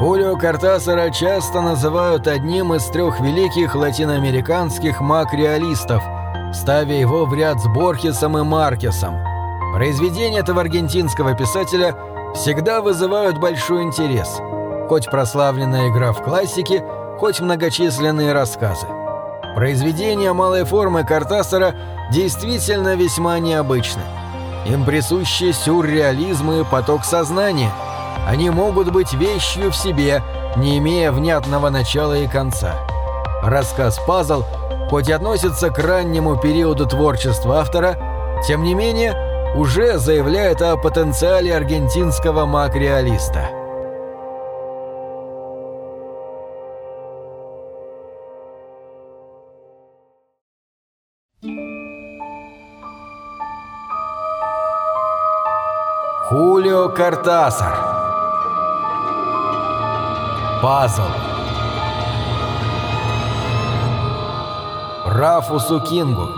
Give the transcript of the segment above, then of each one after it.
Хулио Картасара часто называют одним из трех великих латиноамериканских маг-реалистов, ставя его в ряд с Борхесом и Маркесом. Произведения этого аргентинского писателя всегда вызывают большой интерес, хоть прославленная игра в классике, хоть многочисленные рассказы. Произведения малой формы Картасара действительно весьма необычны. Им присущи сюрреализм и поток сознания – они могут быть вещью в себе, не имея внятного начала и конца. Рассказ «Пазл» хоть и относится к раннему периоду творчества автора, тем не менее уже заявляет о потенциале аргентинского маг-реалиста. Хулио Картасар Пазл. Рафусу Кингу.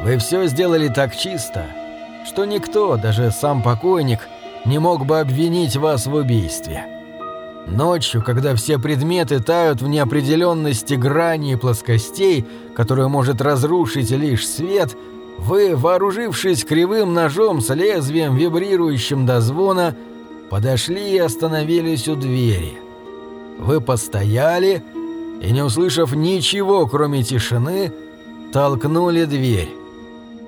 Вы все сделали так чисто, что никто, даже сам покойник, не мог бы обвинить вас в убийстве. Ночью, когда все предметы тают в неопределенности грани и плоскостей, которую может разрушить лишь свет, вы, вооружившись кривым ножом с лезвием, вибрирующим до звона, подошли и остановились у двери. Вы постояли и, не услышав ничего, кроме тишины, толкнули дверь.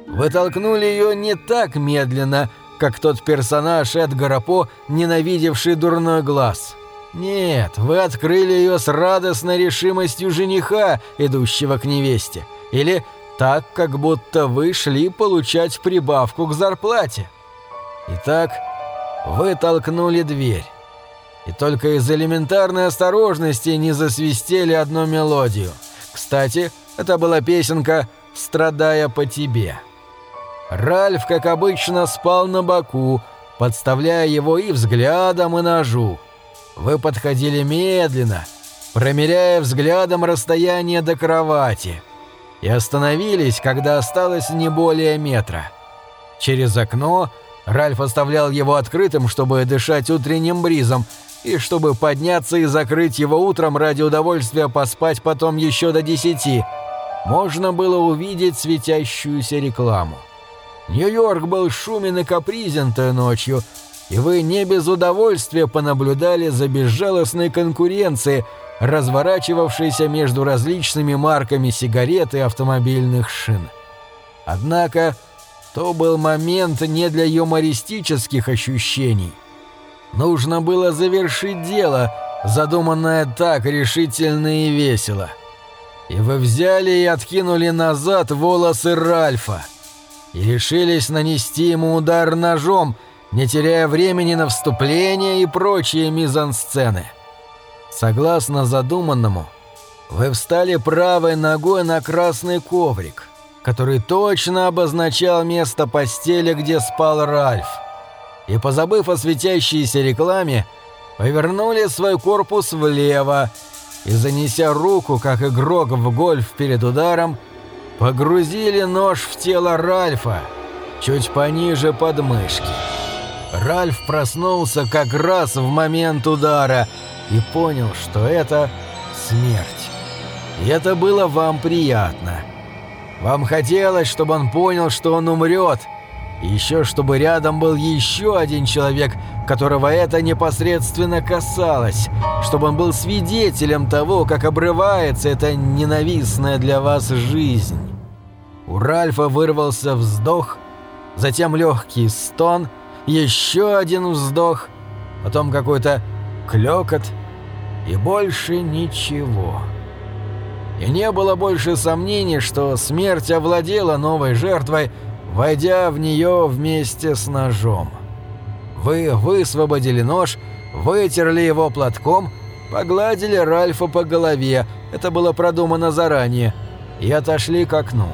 Вы толкнули ее не так медленно, как тот персонаж Эдгара По, ненавидевший дурной глаз. Нет, вы открыли ее с радостной решимостью жениха, идущего к невесте. Или так, как будто вы шли получать прибавку к зарплате. Итак, вы толкнули дверь. И только из элементарной осторожности не засвистели одну мелодию. Кстати, это была песенка «Страдая по тебе». Ральф, как обычно, спал на боку, подставляя его и взглядом, и ножу. Вы подходили медленно, промеряя взглядом расстояние до кровати, и остановились, когда осталось не более метра. Через окно Ральф оставлял его открытым, чтобы дышать утренним бризом, и чтобы подняться и закрыть его утром ради удовольствия поспать потом еще до десяти, можно было увидеть светящуюся рекламу. Нью-Йорк был шумен и капризен той ночью, и вы не без удовольствия понаблюдали за безжалостной конкуренцией, разворачивавшейся между различными марками сигарет и автомобильных шин. Однако, то был момент не для юмористических ощущений. Нужно было завершить дело, задуманное так решительно и весело. И вы взяли и откинули назад волосы Ральфа и решились нанести ему удар ножом, не теряя времени на вступление и прочие мизансцены. Согласно задуманному, вы встали правой ногой на красный коврик, который точно обозначал место постели, где спал Ральф, и, позабыв о светящейся рекламе, повернули свой корпус влево и, занеся руку, как игрок в гольф перед ударом, Погрузили нож в тело Ральфа, чуть пониже подмышки. Ральф проснулся как раз в момент удара и понял, что это смерть. И это было вам приятно. Вам хотелось, чтобы он понял, что он умрет, и еще чтобы рядом был еще один человек, которого это непосредственно касалось, чтобы он был свидетелем того, как обрывается эта ненавистная для вас жизнь. У Ральфа вырвался вздох, затем легкий стон, еще один вздох, потом какой-то клёкот и больше ничего. И не было больше сомнений, что смерть овладела новой жертвой, войдя в нее вместе с ножом. Вы высвободили нож, вытерли его платком, погладили Ральфа по голове, это было продумано заранее, и отошли к окну.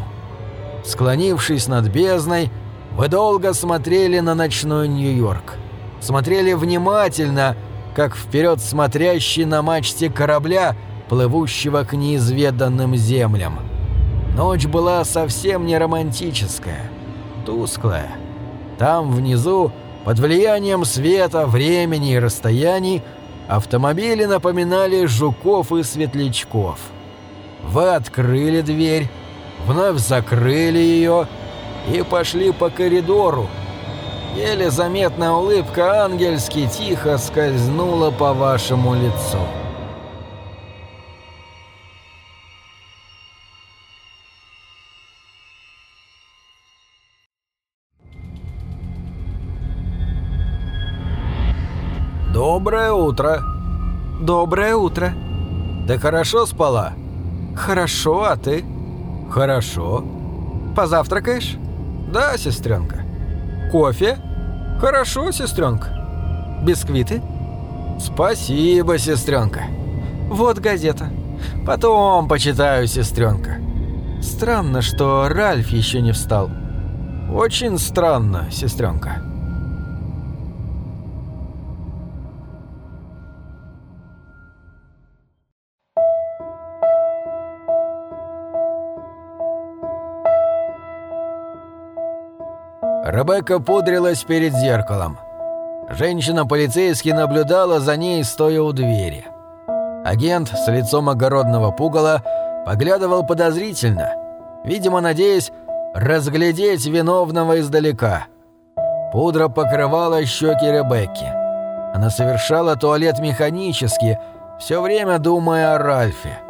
Склонившись над бездной, Вы долго смотрели на ночной Нью-Йорк. Смотрели внимательно, как вперед смотрящий на мачте корабля, плывущего к неизведанным землям. Ночь была совсем не романтическая, тусклая. Там внизу, под влиянием света, времени и расстояний, автомобили напоминали жуков и светлячков. Вы открыли дверь, вновь закрыли ее и пошли по коридору. Еле заметная улыбка ангельски тихо скользнула по вашему лицу. «Доброе утро!» «Доброе утро!» «Ты хорошо спала?» «Хорошо, а ты?» «Хорошо». «Позавтракаешь?» «Да, сестренка». «Кофе?» «Хорошо, сестренка». «Бисквиты?» «Спасибо, сестренка». «Вот газета». «Потом почитаю, сестренка». «Странно, что Ральф еще не встал». «Очень странно, сестренка». Ребекка пудрилась перед зеркалом. Женщина-полицейский наблюдала за ней, стоя у двери. Агент с лицом огородного пугала поглядывал подозрительно, видимо, надеясь разглядеть виновного издалека. Пудра покрывала щеки Ребекки. Она совершала туалет механически, все время думая о Ральфе,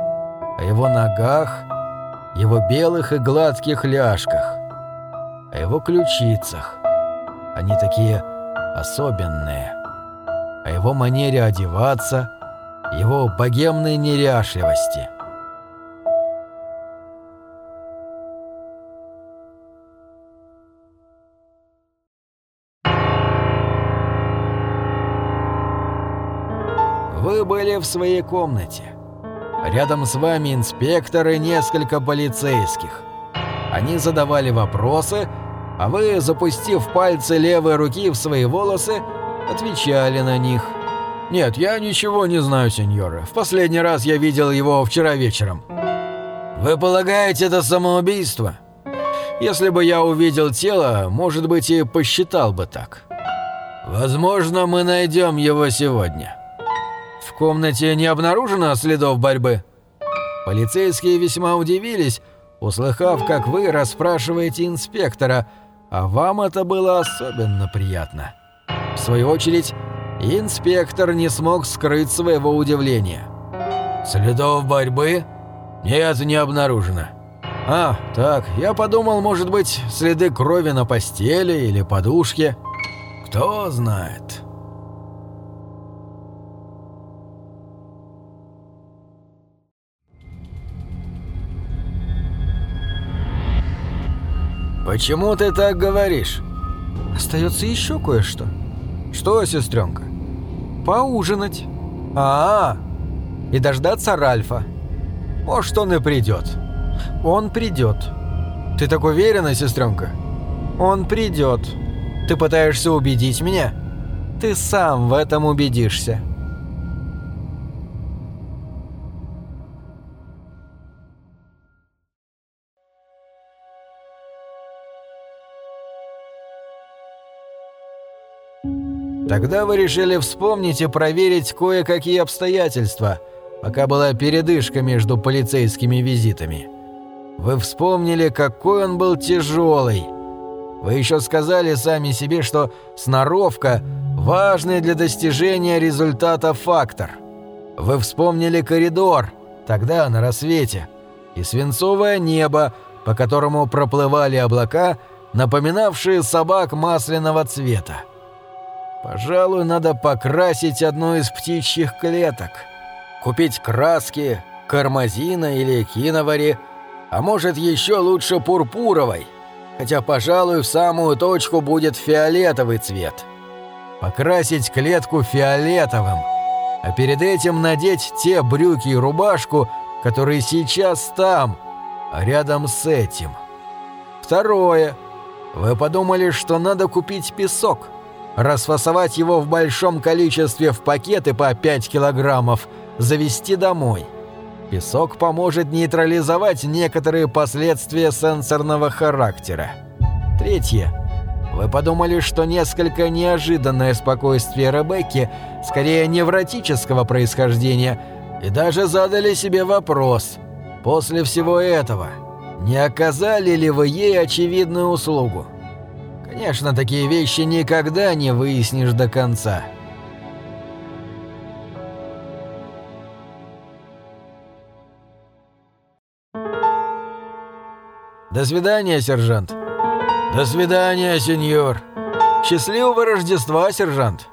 о его ногах, его белых и гладких ляжках о его ключицах. Они такие особенные. О его манере одеваться, его богемной неряшливости. Вы были в своей комнате. Рядом с вами инспектор и несколько полицейских. Они задавали вопросы, а вы, запустив пальцы левой руки в свои волосы, отвечали на них. «Нет, я ничего не знаю, сеньоры. В последний раз я видел его вчера вечером». «Вы полагаете, это самоубийство?» «Если бы я увидел тело, может быть, и посчитал бы так». «Возможно, мы найдем его сегодня». «В комнате не обнаружено следов борьбы?» Полицейские весьма удивились, услыхав, как вы расспрашиваете инспектора – а вам это было особенно приятно. В свою очередь, инспектор не смог скрыть своего удивления. «Следов борьбы? Нет, не обнаружено». «А, так, я подумал, может быть, следы крови на постели или подушке. Кто знает». «Почему ты так говоришь?» «Остается еще кое-что». «Что, сестренка?» «Поужинать». А, -а, а И дождаться Ральфа. Может, он и придет. Он придет. Ты так уверена, сестренка? Он придет. Ты пытаешься убедить меня? Ты сам в этом убедишься. Тогда вы решили вспомнить и проверить кое-какие обстоятельства, пока была передышка между полицейскими визитами. Вы вспомнили, какой он был тяжелый. Вы еще сказали сами себе, что сноровка – важный для достижения результата фактор. Вы вспомнили коридор, тогда на рассвете, и свинцовое небо, по которому проплывали облака, напоминавшие собак масляного цвета. Пожалуй, надо покрасить одну из птичьих клеток. Купить краски, кармазина или киновари, а может еще лучше пурпуровой, хотя, пожалуй, в самую точку будет фиолетовый цвет. Покрасить клетку фиолетовым, а перед этим надеть те брюки и рубашку, которые сейчас там, а рядом с этим. Второе. Вы подумали, что надо купить песок, расфасовать его в большом количестве в пакеты по 5 килограммов, завезти домой. Песок поможет нейтрализовать некоторые последствия сенсорного характера. Третье. Вы подумали, что несколько неожиданное спокойствие Ребекки скорее невротического происхождения, и даже задали себе вопрос, после всего этого, не оказали ли вы ей очевидную услугу? Конечно, такие вещи никогда не выяснишь до конца. До свидания, сержант. До свидания, сеньор. Счастливого Рождества, сержант.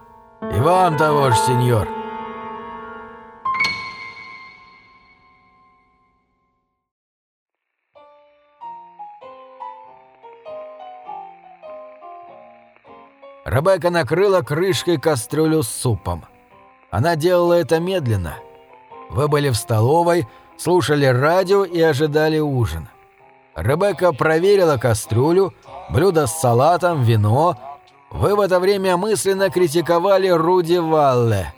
И вам того же, сеньор. Ребекка накрыла крышкой кастрюлю с супом. Она делала это медленно. Вы были в столовой, слушали радио и ожидали ужин. Ребекка проверила кастрюлю, блюдо с салатом, вино. Вы в это время мысленно критиковали Руди Валле.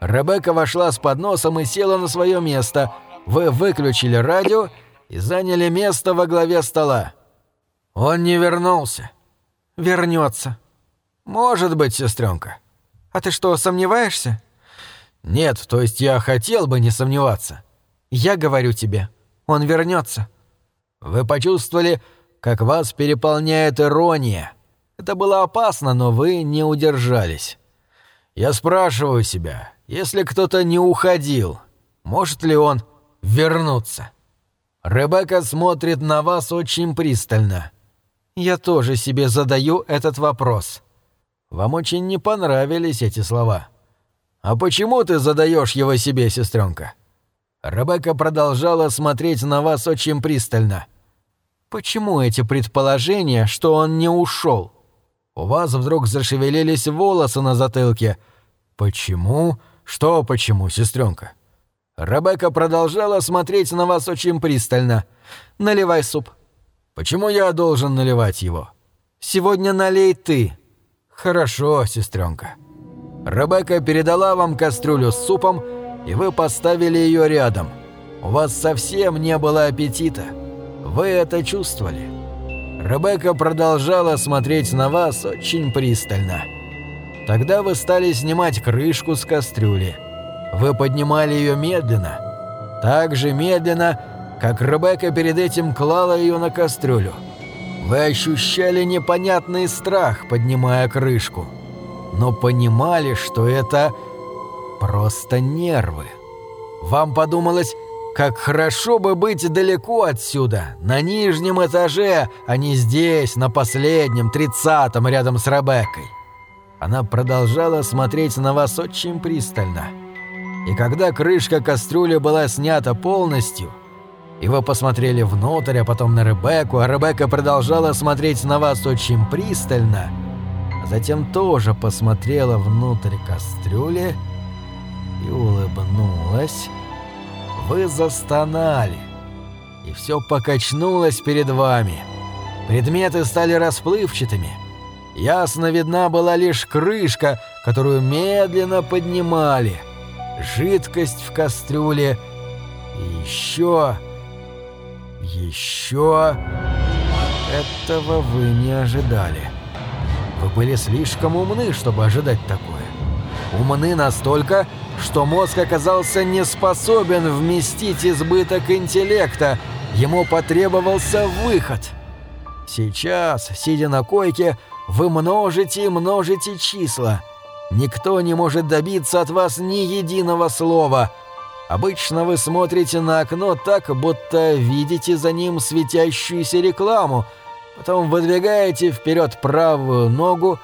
Ребекка вошла с подносом и села на свое место. Вы выключили радио и заняли место во главе стола. Он не вернулся. Вернется. «Может быть, сестренка». «А ты что, сомневаешься?» «Нет, то есть я хотел бы не сомневаться». «Я говорю тебе, он вернется. Вы почувствовали, как вас переполняет ирония. Это было опасно, но вы не удержались. Я спрашиваю себя, если кто-то не уходил, может ли он вернуться? Ребекка смотрит на вас очень пристально. Я тоже себе задаю этот вопрос. Вам очень не понравились эти слова. А почему ты задаешь его себе, сестренка? Ребекка продолжала смотреть на вас очень пристально. Почему эти предположения, что он не ушел? У вас вдруг зашевелились волосы на затылке. Почему? Что почему, сестренка? Ребекка продолжала смотреть на вас очень пристально. Наливай суп. Почему я должен наливать его? Сегодня налей ты. «Хорошо, сестренка. Ребекка передала вам кастрюлю с супом, и вы поставили ее рядом. У вас совсем не было аппетита. Вы это чувствовали. Ребекка продолжала смотреть на вас очень пристально. Тогда вы стали снимать крышку с кастрюли. Вы поднимали ее медленно. Так же медленно, как Ребекка перед этим клала ее на кастрюлю. Вы ощущали непонятный страх, поднимая крышку, но понимали, что это просто нервы. Вам подумалось, как хорошо бы быть далеко отсюда, на нижнем этаже, а не здесь, на последнем, тридцатом, рядом с Ребеккой. Она продолжала смотреть на вас очень пристально. И когда крышка кастрюли была снята полностью – и вы посмотрели внутрь, а потом на Ребекку, а Ребекка продолжала смотреть на вас очень пристально, затем тоже посмотрела внутрь кастрюли и улыбнулась. Вы застонали, и все покачнулось перед вами. Предметы стали расплывчатыми. Ясно видна была лишь крышка, которую медленно поднимали, жидкость в кастрюле и еще еще... Этого вы не ожидали. Вы были слишком умны, чтобы ожидать такое. Умны настолько, что мозг оказался не способен вместить избыток интеллекта, ему потребовался выход. Сейчас, сидя на койке, вы множите и множите числа. Никто не может добиться от вас ни единого слова — Обычно вы смотрите на окно так, будто видите за ним светящуюся рекламу, потом выдвигаете вперед правую ногу,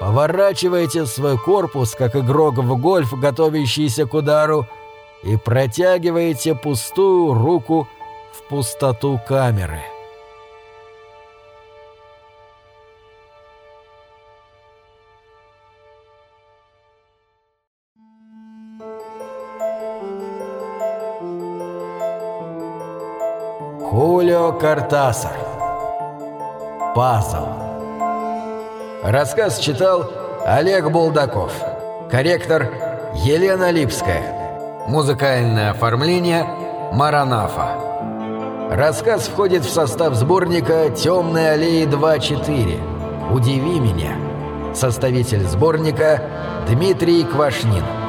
поворачиваете свой корпус, как игрок в гольф, готовящийся к удару, и протягиваете пустую руку в пустоту камеры. Хулио Картасар. Пазл. Рассказ читал Олег Булдаков. Корректор Елена Липская. Музыкальное оформление Маранафа. Рассказ входит в состав сборника «Темные аллеи 2.4». «Удиви меня». Составитель сборника Дмитрий Квашнин.